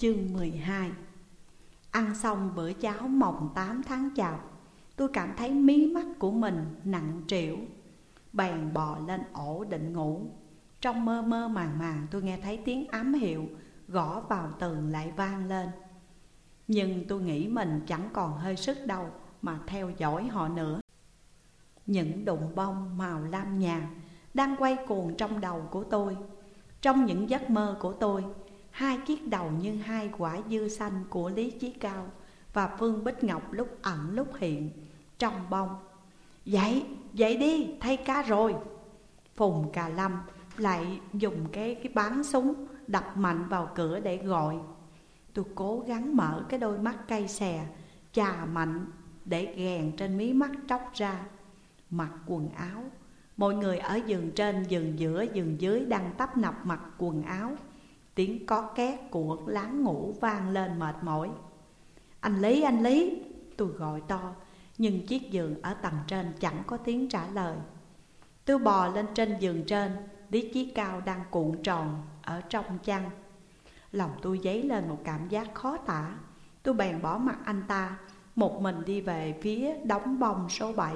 Chương 12 Ăn xong bữa cháo mồng 8 tháng chạp, Tôi cảm thấy mí mắt của mình nặng trĩu. Bèn bò lên ổ định ngủ. Trong mơ mơ màng màng, tôi nghe thấy tiếng ám hiệu Gõ vào tường lại vang lên. Nhưng tôi nghĩ mình chẳng còn hơi sức đâu Mà theo dõi họ nữa. Những đụng bông màu lam nhạt Đang quay cuồng trong đầu của tôi. Trong những giấc mơ của tôi Hai chiếc đầu như hai quả dưa xanh của Lý Chí Cao Và Phương Bích Ngọc lúc ẩn lúc hiện Trong bông. Dậy, dậy đi, thay cá rồi. Phùng Cà Lâm lại dùng cái cái bán súng Đập mạnh vào cửa để gọi. Tôi cố gắng mở cái đôi mắt cay xè Chà mạnh để ghèn trên mí mắt tróc ra. Mặc quần áo Mọi người ở giường trên, giường giữa, giường dưới đang tấp nập mặc quần áo. Tiếng có két của láng ngủ vang lên mệt mỏi. Anh Lý, anh Lý Tôi gọi to Nhưng chiếc giường ở tầng trên chẳng có tiếng trả lời. Tôi bò lên trên giường trên Lý Chí Cao đang cuộn tròn ở trong chăn. Lòng tôi dấy lên một cảm giác khó tả. Tôi bèn bỏ mặt anh ta Một mình đi về phía đóng bông số 7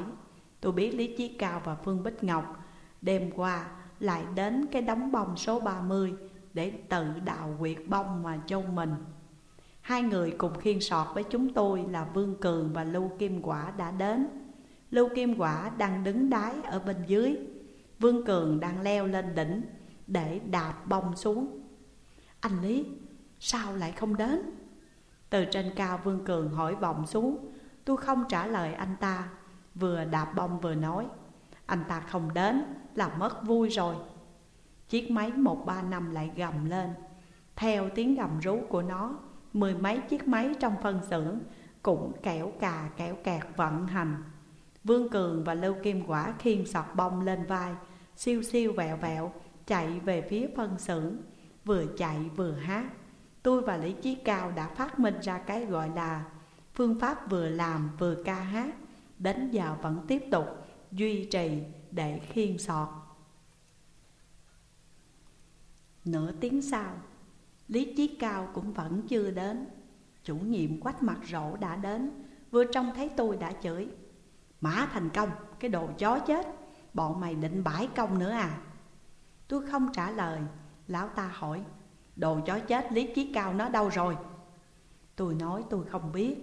Tôi biết Lý Chí Cao và Phương Bích Ngọc Đêm qua lại đến cái đóng bông số 30 để tự đào quyệt bông mà chôn mình. Hai người cùng khiên sọt với chúng tôi là Vương Cường và Lưu Kim Quả đã đến. Lưu Kim Quả đang đứng đái ở bên dưới. Vương Cường đang leo lên đỉnh để đạp bông xuống. Anh Lý, sao lại không đến? Từ trên cao Vương Cường hỏi vọng xuống. Tôi không trả lời anh ta Vừa đạp bông vừa nói. Anh ta không đến là mất vui rồi. Chiếc máy 135 lại gầm lên. Theo tiếng gầm rú của nó, Mười mấy chiếc máy trong phân xưởng Cũng kẻo cà, kẻo kẹt vận hành. Vương Cường và Lưu Kim Quả khiêm sọt bông lên vai, Siêu siêu vẹo vẹo, chạy về phía phân xưởng, Vừa chạy vừa hát. Tôi và Lý Chí Cao đã phát minh ra cái gọi là Phương pháp vừa làm vừa ca hát, Đến giờ vẫn tiếp tục duy trì để khiên sọt. Nửa tiếng sau Lý Chí Cao cũng vẫn chưa đến. Chủ nhiệm quách mặt rỗ đã đến Vừa trông thấy tôi đã chửi. Mã thành công, cái đồ chó chết Bọn mày định bãi công nữa à? Tôi không trả lời Lão ta hỏi Đồ chó chết Lý Chí Cao nó đâu rồi? Tôi nói tôi không biết.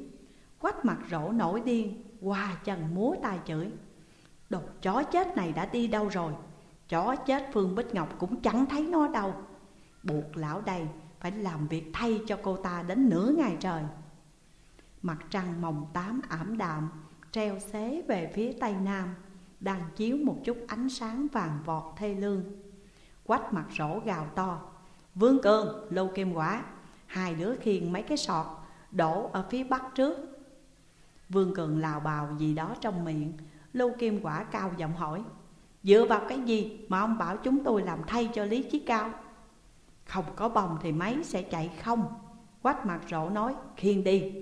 Quách mặt rỗ nổi điên Qua chân múa tay chửi. Đồ chó chết này đã đi đâu rồi? Chó chết Phương Bích Ngọc cũng chẳng thấy nó đâu. Buộc lão đây phải làm việc thay cho cô ta đến nửa ngày trời. Mặt trăng mồng tám ảm đạm Treo xế về phía tây nam Đang chiếu một chút ánh sáng vàng vọt thê lương. Quách mặt rổ gào to Vương Cường, Lâu Kim Quả Hai đứa khiêng mấy cái sọt Đổ ở phía bắc trước. Vương Cường lào bào gì đó trong miệng Lưu Kim Quả cao giọng hỏi Dựa vào cái gì mà ông bảo chúng tôi làm thay cho Lý Chí Cao? Không có bông thì máy sẽ chạy không. Quách mặt rỗ nói, khiên đi,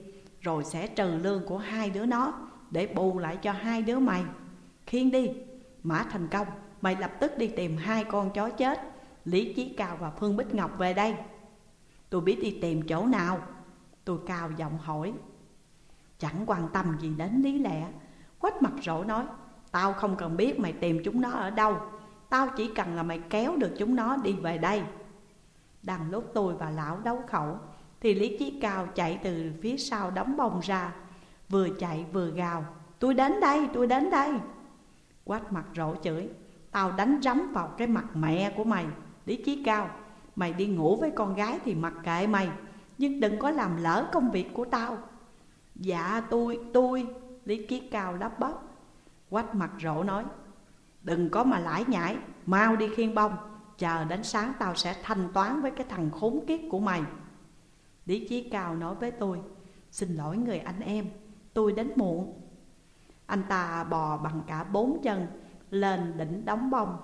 Rồi sẽ trừ lương của hai đứa nó Để bù lại cho hai đứa mày. Khiên đi, Mã thành công, Mày lập tức đi tìm hai con chó chết, Lý Chí Cao và Phương Bích Ngọc về đây. Tôi biết đi tìm chỗ nào. Tôi cao giọng hỏi. Chẳng quan tâm gì đến Lý lẽ. Quách mặt rỗ nói, Tao không cần biết mày tìm chúng nó ở đâu. Tao chỉ cần là mày kéo được chúng nó đi về đây. Đằng lúc tôi và lão đấu khẩu. Thì Lý Chí Cao chạy từ phía sau đóng bông ra. Vừa chạy vừa gào Tôi đến đây, tôi đến đây. Quách mặt rỗ chửi Tao đánh rắm vào cái mặt mẹ của mày Lý Chí Cao. Mày đi ngủ với con gái thì mặc kệ mày Nhưng đừng có làm lỡ công việc của tao. Dạ tôi, tôi Lý Chí Cao lắp bắp. Quách mặt rỗ nói Đừng có mà lãi nhãi Mau đi khiên bông. Chờ đến sáng tao sẽ thanh toán với cái thằng khốn kiếp của mày. Lý Chí Cao nói với tôi Xin lỗi người anh em, tôi đến muộn. Anh ta bò bằng cả bốn chân Lên đỉnh đóng bông.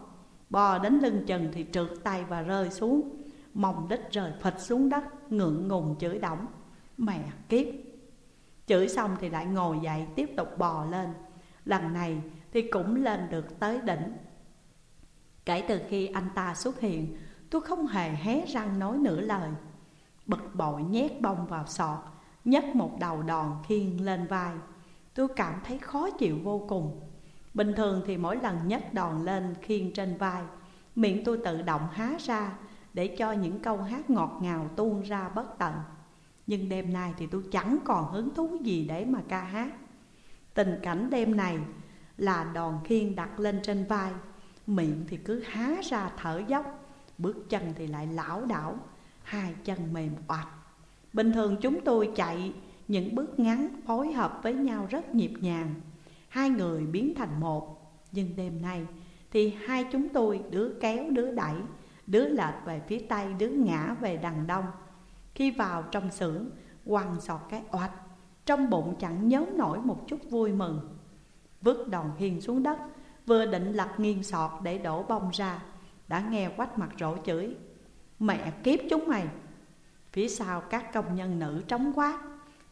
Bò đến lưng chừng thì trượt tay và rơi xuống. Mông đích rời phịch xuống đất Ngượng ngùng chửi đóng Mẹ kiếp. Chửi xong thì lại ngồi dậy tiếp tục bò lên. Lần này thì cũng lên được tới đỉnh. Kể từ khi anh ta xuất hiện, Tôi không hề hé răng nói nửa lời. Bực bội nhét bông vào sọt, Nhấc một đầu đòn khiên lên vai. Tôi cảm thấy khó chịu vô cùng. Bình thường thì mỗi lần nhấc đòn lên khiên trên vai, Miệng tôi tự động há ra Để cho những câu hát ngọt ngào tuôn ra bất tận. Nhưng đêm nay thì tôi chẳng còn hứng thú gì để mà ca hát. Tình cảnh đêm này là đòn khiên đặt lên trên vai. Miệng thì cứ há ra thở dốc, Bước chân thì lại lão đảo, Hai chân mềm oặt Bình thường chúng tôi chạy những bước ngắn phối hợp với nhau rất nhịp nhàng, Hai người biến thành một. Nhưng đêm nay thì hai chúng tôi, đứa kéo, đứa đẩy, Đứa lệch về phía tây, đứa ngã về đằng đông. Khi vào trong xưởng quăng sọt cái oạch, Trong bụng chẳng nhớ nổi một chút vui mừng. Vứt đòn hiền xuống đất Vừa định lật nghiêng sọt để đổ bông ra. Đã nghe quách mặt rỗ chửi, Mẹ, kiếp chúng mày! Phía sau các công nhân nữ trống quát,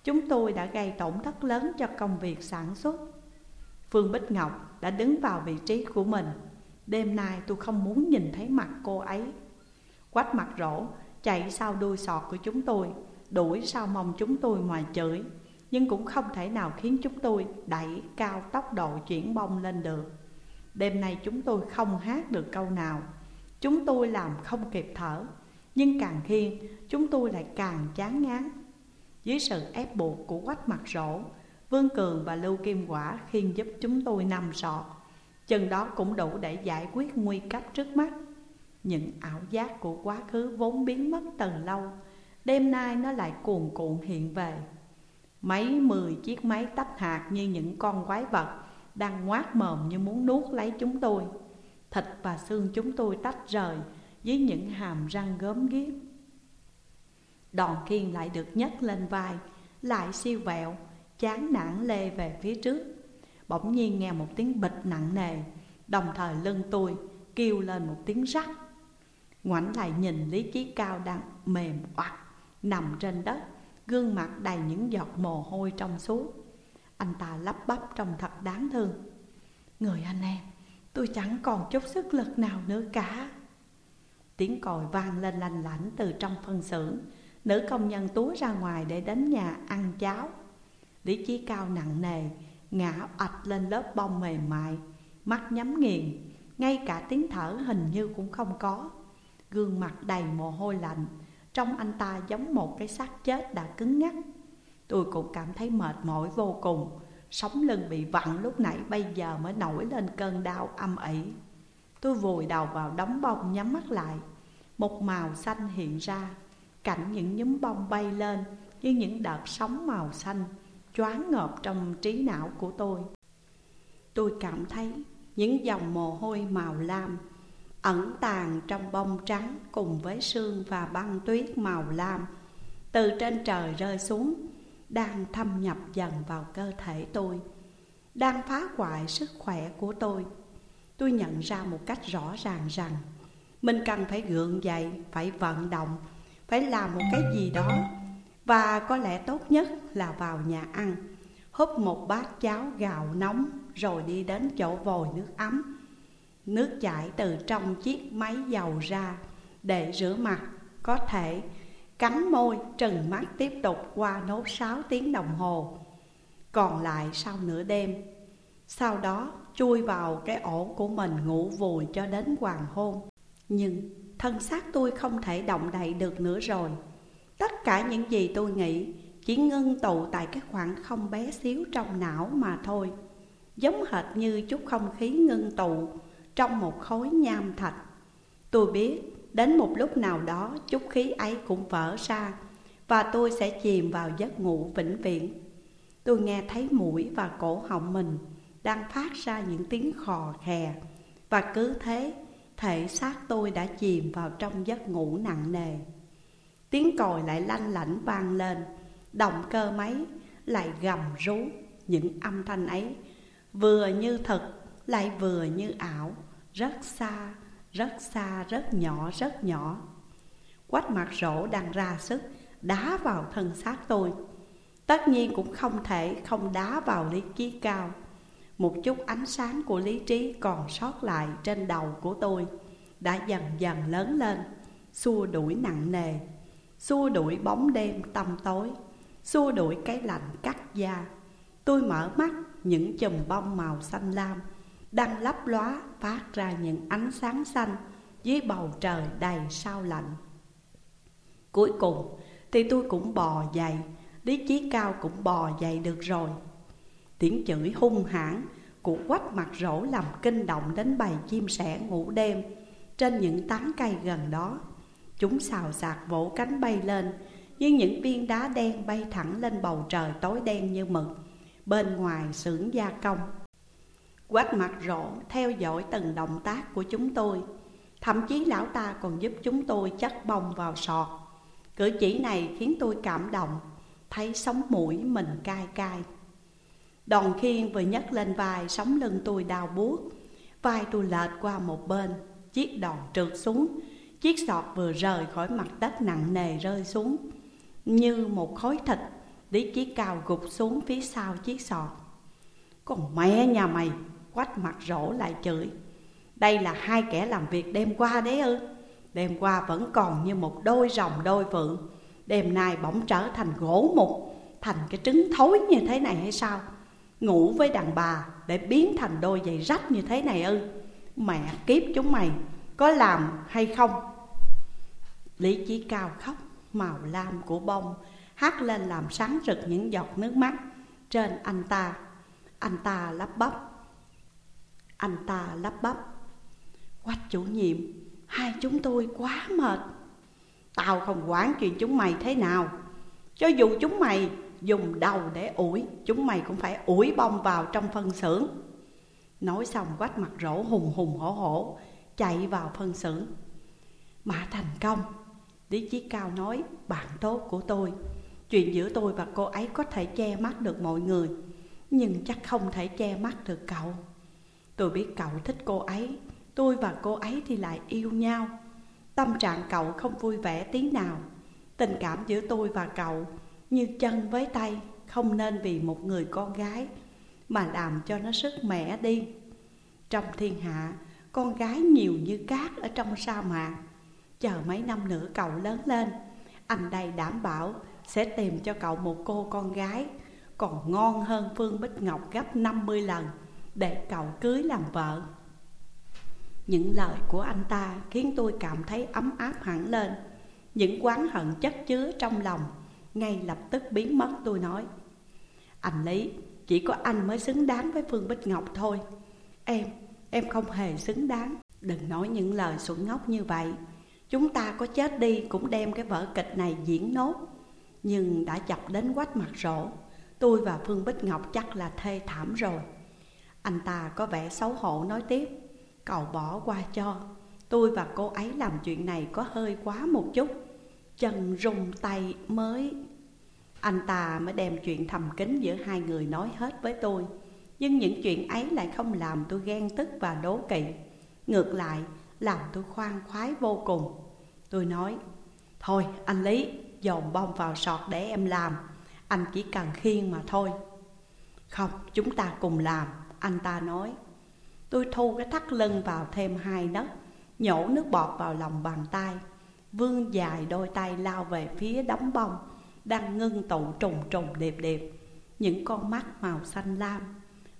Chúng tôi đã gây tổn thất lớn cho công việc sản xuất. Phương Bích Ngọc đã đứng vào vị trí của mình. Đêm nay tôi không muốn nhìn thấy mặt cô ấy. Quách mặt rỗ chạy sau đuôi sọt của chúng tôi, Đuổi sau mông chúng tôi ngoài chửi, Nhưng cũng không thể nào khiến chúng tôi đẩy cao tốc độ chuyển bông lên được. Đêm nay chúng tôi không hát được câu nào. Chúng tôi làm không kịp thở. Nhưng càng khiên chúng tôi lại càng chán ngán. Dưới sự ép buộc của quách mặt rỗ Vương Cường và Lưu Kim Quả khiên giúp chúng tôi nằm sọt Chừng đó cũng đủ để giải quyết nguy cấp trước mắt. Những ảo giác của quá khứ vốn biến mất từ lâu. Đêm nay nó lại cuồn cuộn hiện về. Mấy mười chiếc máy tách hạt như những con quái vật đang ngoác mồm như muốn nuốt lấy chúng tôi. Thịt và xương chúng tôi tách rời Với những hàm răng gớm ghiếc. Đòn khiên lại được nhấc lên vai, Lại siêu vẹo, Chán nản lê về phía trước. Bỗng nhiên nghe một tiếng bịch nặng nề, Đồng thời lưng tôi kêu lên một tiếng rắc. Ngoảnh lại nhìn Lý Chí Cao đang mềm oặt Nằm trên đất, Gương mặt đầy những giọt mồ hôi trong suốt. Anh ta lắp bắp trông thật đáng thương. Người anh em, Tôi chẳng còn chút sức lực nào nữa cả. Tiếng còi vang lên lành lảnh từ trong phân xưởng. Nữ công nhân túa ra ngoài để đến nhà ăn cháo. Lý trí Cao nặng nề, Ngã ạch lên lớp bông mềm mại. Mắt nhắm nghiền, Ngay cả tiếng thở hình như cũng không có. Gương mặt đầy mồ hôi lạnh, Trong anh ta giống một cái xác chết đã cứng ngắc. Tôi cũng cảm thấy mệt mỏi vô cùng. Sống lưng bị vặn lúc nãy, bây giờ mới nổi lên cơn đau âm ỉ. Tôi vùi đầu vào đống bông nhắm mắt lại. Một màu xanh hiện ra. Cảnh những nhúm bông bay lên Như những đợt sóng màu xanh, choáng ngợp trong trí não của tôi. Tôi cảm thấy những dòng mồ hôi màu lam Ẩn tàng trong bông trắng cùng với sương và băng tuyết màu lam Từ trên trời rơi xuống. Đang thâm nhập dần vào cơ thể tôi Đang phá hoại sức khỏe của tôi. Tôi nhận ra một cách rõ ràng rằng Mình cần phải gượng dậy, phải vận động Phải làm một cái gì đó và có lẽ tốt nhất là vào nhà ăn Húp một bát cháo gạo nóng Rồi đi đến chỗ vòi nước ấm. Nước chảy từ trong chiếc máy dầu ra Để rửa mặt Có thể cắn môi, trừng mắt tiếp tục qua nốt 6 tiếng đồng hồ. Còn lại sau nửa đêm, Sau đó chui vào cái ổ của mình ngủ vùi cho đến hoàng hôn. Nhưng thân xác tôi không thể động đậy được nữa rồi. Tất cả những gì tôi nghĩ chỉ ngưng tụ tại cái khoảng không bé xíu trong não mà thôi. Giống hệt như chút không khí ngưng tụ trong một khối nham thạch. Tôi biết đến một lúc nào đó chút khí ấy cũng vỡ ra Và tôi sẽ chìm vào giấc ngủ vĩnh viễn. Tôi nghe thấy mũi và cổ họng mình đang phát ra những tiếng khò khè Và cứ thế thể xác tôi đã chìm vào trong giấc ngủ nặng nề. Tiếng còi lại lanh lảnh vang lên Động cơ máy lại gầm rú Những âm thanh ấy Vừa như thật lại vừa như ảo Rất xa, rất xa, rất nhỏ, rất nhỏ. Quách mặt rỗ đang ra sức Đá vào thân xác tôi. Tất nhiên cũng không thể không đá vào lý trí cao. Một chút ánh sáng của lý trí còn sót lại trên đầu của tôi Đã dần dần lớn lên. Xua đuổi nặng nề Xua đuổi bóng đêm tăm tối Xua đuổi cái lạnh cắt da. Tôi mở mắt những chùm bông màu xanh lam đang lấp lóa phát ra những ánh sáng xanh Dưới bầu trời đầy sao lạnh. Cuối cùng thì tôi cũng bò dậy, Lý trí cao cũng bò dậy được rồi. Tiếng chửi hung hãn của quách mặt rỗ làm kinh động đến bầy chim sẻ ngủ đêm Trên những tán cây gần đó. Chúng xào xạc vỗ cánh bay lên Như những viên đá đen bay thẳng lên bầu trời tối đen như mực, Bên ngoài xưởng gia công. Quách mặt rỗ theo dõi từng động tác của chúng tôi. Thậm chí lão ta còn giúp chúng tôi chất bông vào sọt. Cử chỉ này khiến tôi cảm động, Thấy sống mũi mình cay cay. Đòn khiên vừa nhấc lên vai Sống lưng tôi đau buốt. Vai tôi lệch qua một bên, Chiếc đòn trượt xuống. Chiếc sọt vừa rời khỏi mặt đất nặng nề rơi xuống, Như một khối thịt Lý Chí Cao gục xuống phía sau chiếc sọt. Còn mẹ nhà mày Quách mặt rỗ lại chửi. Đây là hai kẻ làm việc đêm qua đấy ư? Đêm qua vẫn còn như một đôi rồng đôi phượng Đêm nay bỗng trở thành gỗ mục, Thành cái trứng thối như thế này hay sao? Ngủ với đàn bà để biến thành đôi giày rách như thế này ư? Mẹ kiếp chúng mày, có làm hay không? Lý Chí Cao khóc, màu lam của bông Hát lên làm sáng rực những giọt nước mắt Trên anh ta. Anh ta lắp bắp anh ta lắp bắp. Quách chủ nhiệm, Hai chúng tôi quá mệt. Tao không quản chuyện chúng mày thế nào. Cho dù chúng mày dùng đầu để ủi, Chúng mày cũng phải ủi bông vào trong phân xưởng. Nói xong quách mặt rỗ hùng hùng hổ hổ, Chạy vào phân xưởng. Mã thành công, Lý Chí Cao nói, bạn tốt của tôi, Chuyện giữa tôi và cô ấy có thể che mắt được mọi người, Nhưng chắc không thể che mắt được cậu. Tôi biết cậu thích cô ấy. Tôi và cô ấy thì lại yêu nhau. Tâm trạng cậu không vui vẻ tí nào. Tình cảm giữa tôi và cậu Như chân với tay, Không nên vì một người con gái Mà làm cho nó sức mẻ đi. Trong thiên hạ, Con gái nhiều như cát ở trong sa mạc. Chờ mấy năm nữa cậu lớn lên, Anh đây đảm bảo sẽ tìm cho cậu một cô con gái Còn ngon hơn Phương Bích Ngọc gấp 50 lần. Để cậu cưới làm vợ. Những lời của anh ta khiến tôi cảm thấy ấm áp hẳn lên. Những quán hận chất chứa trong lòng Ngay lập tức biến mất tôi nói. Anh Lý, chỉ có anh mới xứng đáng với Phương Bích Ngọc thôi. Em, em không hề xứng đáng. Đừng nói những lời xuẩn ngốc như vậy. Chúng ta có chết đi cũng đem cái vở kịch này diễn nốt. Nhưng đã chọc đến quách mặt rỗ Tôi và Phương Bích Ngọc chắc là thê thảm rồi. Anh ta có vẻ xấu hổ nói tiếp, Cậu bỏ qua cho. Tôi và cô ấy làm chuyện này có hơi quá một chút. Chân rung tay mới. Anh ta mới đem chuyện thầm kín giữa hai người nói hết với tôi. Nhưng những chuyện ấy lại không làm tôi ghen tức và đố kỵ. Ngược lại, làm tôi khoan khoái vô cùng. Tôi nói, Thôi, anh Lý, dồn bông vào sọt để em làm. Anh chỉ cần khiên mà thôi. Không, chúng ta cùng làm. Anh ta nói Tôi thu cái thắt lưng vào thêm hai nấc Nhổ nước bọt vào lòng bàn tay. Vương dài đôi tay lao về phía đóng bông Đang ngưng tụ trùng trùng đẹp đẹp Những con mắt màu xanh lam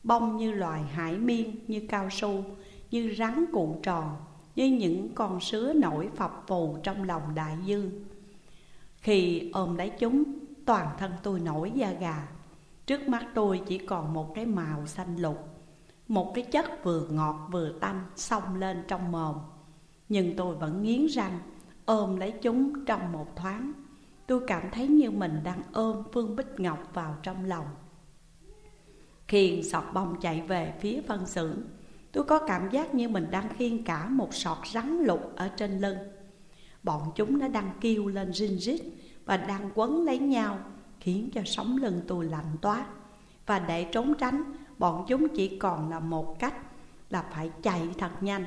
Bông như loài hải miên Như cao su Như rắn cuộn tròn như những con sứa nổi phập phù trong lòng đại dương. Khi ôm lấy chúng, toàn thân tôi nổi da gà. Trước mắt tôi chỉ còn một cái màu xanh lục. Một cái chất vừa ngọt vừa tanh xông lên trong mồm. Nhưng tôi vẫn nghiến răng, ôm lấy chúng trong một thoáng. Tôi cảm thấy như mình đang ôm Phương Bích Ngọc vào trong lòng. Khiên sọt bông chạy về phía phân xưởng, Tôi có cảm giác như mình đang khiên cả một sọt rắn lục ở trên lưng. Bọn chúng nó đang kêu lên rinh rít Và đang quấn lấy nhau, Khiến cho sóng lưng tôi lạnh toát. Và để trốn tránh Bọn chúng chỉ còn là một cách Là phải chạy thật nhanh.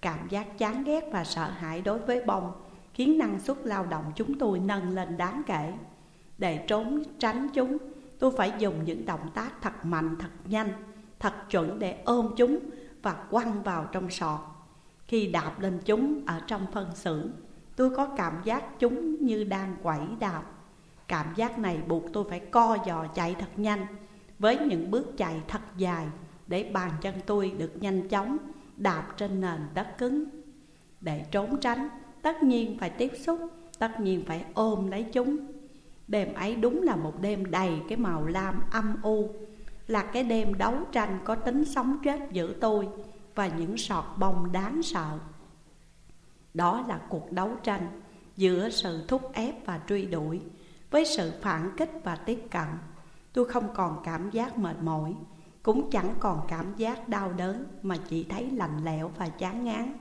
Cảm giác chán ghét và sợ hãi đối với bông Khiến năng suất lao động chúng tôi nâng lên đáng kể. Để trốn tránh chúng Tôi phải dùng những động tác thật mạnh thật nhanh thật chuẩn để ôm chúng và quăng vào trong sọt. Khi đạp lên chúng ở trong phân xưởng, Tôi có cảm giác chúng như đang quẩy đạp. Cảm giác này buộc tôi phải co giò chạy thật nhanh. Với những bước chạy thật dài Để bàn chân tôi được nhanh chóng đạp trên nền đất cứng. Để trốn tránh, tất nhiên phải tiếp xúc, Tất nhiên phải ôm lấy chúng. Đêm ấy đúng là một đêm đầy cái màu lam âm u, Là cái đêm đấu tranh có tính sống chết giữa tôi Và những sọt bông đáng sợ. Đó là cuộc đấu tranh giữa sự thúc ép và truy đuổi Với sự phản kích và tiếp cận. Tôi không còn cảm giác mệt mỏi, Cũng chẳng còn cảm giác đau đớn Mà chỉ thấy lạnh lẽo và chán ngán.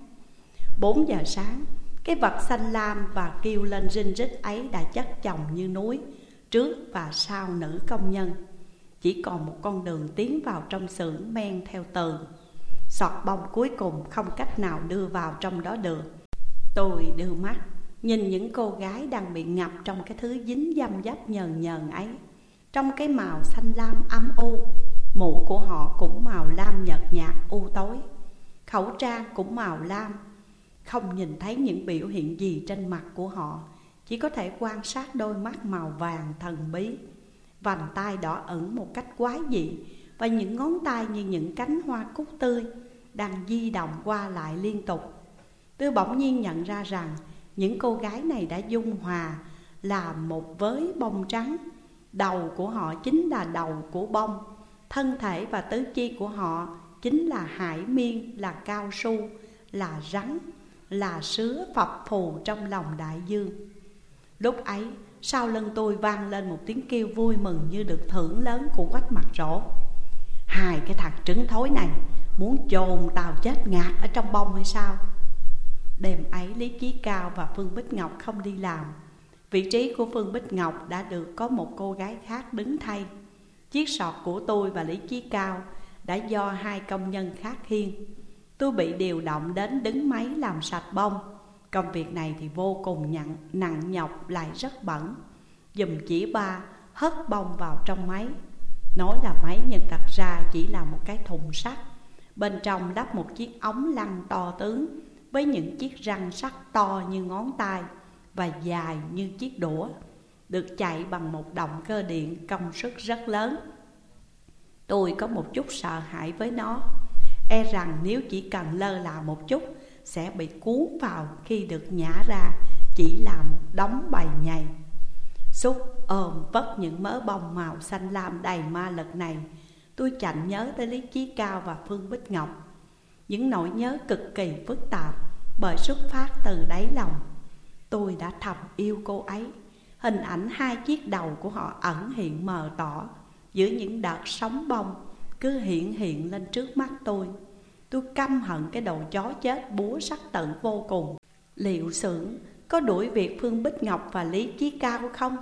Bốn giờ sáng, cái vật xanh lam và kêu lên rinh rít ấy đã chất chồng như núi, Trước và sau nữ công nhân. Chỉ còn một con đường tiến vào trong xưởng men theo tường. Sọt bông cuối cùng không cách nào đưa vào trong đó được. Tôi đưa mắt, Nhìn những cô gái đang bị ngập trong cái thứ dính dăm dấp nhờn nhờn ấy. Trong cái màu xanh lam âm u Mũ của họ cũng màu lam nhợt nhạt, u tối. Khẩu trang cũng màu lam. Không nhìn thấy những biểu hiện gì trên mặt của họ, Chỉ có thể quan sát đôi mắt màu vàng thần bí. Vành tay đỏ ẩn một cách quái dị Và những ngón tay như những cánh hoa cúc tươi Đang di động qua lại liên tục. Tôi bỗng nhiên nhận ra rằng Những cô gái này đã dung hòa, Là một với bông trắng. Đầu của họ chính là đầu của bông. Thân thể và tứ chi của họ chính là hải miên, là cao su, là rắn là sứa phập phù trong lòng đại dương. Lúc ấy sau lưng tôi vang lên một tiếng kêu vui mừng như được thưởng lớn của quách mặt rỗ. Hai cái thằng trứng thối này muốn chồn tàu chết ngạt ở trong bông hay sao? Đêm ấy Lý Chí Cao và Phương Bích Ngọc không đi làm. Vị trí của Phương Bích Ngọc đã được có một cô gái khác đứng thay. Chiếc sọt của tôi và Lý Chí Cao đã do hai công nhân khác khiêng. Tôi bị điều động đến đứng máy làm sạch bông. Công việc này thì vô cùng nặng, nặng nhọc lại rất bẩn. Dùm chỉ ba hất bông vào trong máy. Nói là máy nhưng thật ra chỉ là một cái thùng sắt. Bên trong đắp một chiếc ống lăn to tướng Với những chiếc răng sắt to như ngón tay. Và dài như chiếc đũa, Được chạy bằng một động cơ điện công suất rất lớn. Tôi có một chút sợ hãi với nó E rằng nếu chỉ cần lơ là một chút, Sẽ bị cuốn vào khi được nhả ra Chỉ là một đống bầy nhầy. Xúc ôm vất những mớ bông màu xanh lam đầy ma lực này, Tôi chạnh nhớ tới Lý Chí Cao và Phương Bích Ngọc. Những nỗi nhớ cực kỳ phức tạp Bởi xuất phát từ đáy lòng. Tôi đã thầm yêu cô ấy. Hình ảnh hai chiếc đầu của họ ẩn hiện mờ tỏ Giữa những đợt sóng bông cứ hiện hiện lên trước mắt tôi. Tôi căm hận cái đầu chó chết búa sắc tận vô cùng. Liệu xưởng có đuổi việc Phương Bích Ngọc và Lý Chí Cao không?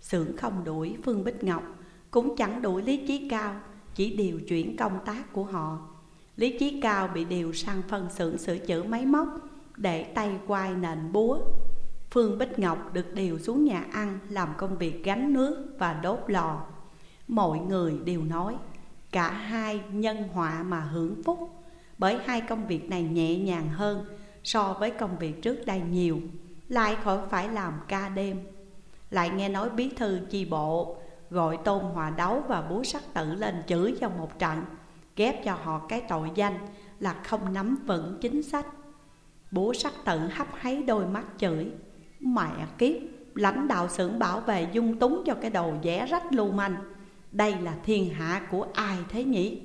Xưởng không đuổi Phương Bích Ngọc Cũng chẳng đuổi Lý Chí Cao, Chỉ điều chuyển công tác của họ. Lý Chí Cao bị điều sang phân xưởng sửa chữa máy móc. Để tay quay nền búa. Phương Bích Ngọc được điều xuống nhà ăn Làm công việc gánh nước và đốt lò. Mọi người đều nói, Cả hai nhân họa mà hưởng phúc, Bởi hai công việc này nhẹ nhàng hơn So với công việc trước đây nhiều, Lại khỏi phải làm ca đêm. Lại nghe nói bí thư chi bộ Gọi tôn hòa đấu và búa sắc tử lên chửi cho một trận, Ghép cho họ cái tội danh là không nắm vững chính sách bố sắc tận hấp háy đôi mắt chửi Mẹ kiếp, lãnh đạo xưởng bảo vệ dung túng cho cái đầu vẽ rách lưu manh đây là thiên hạ của ai thế nhỉ?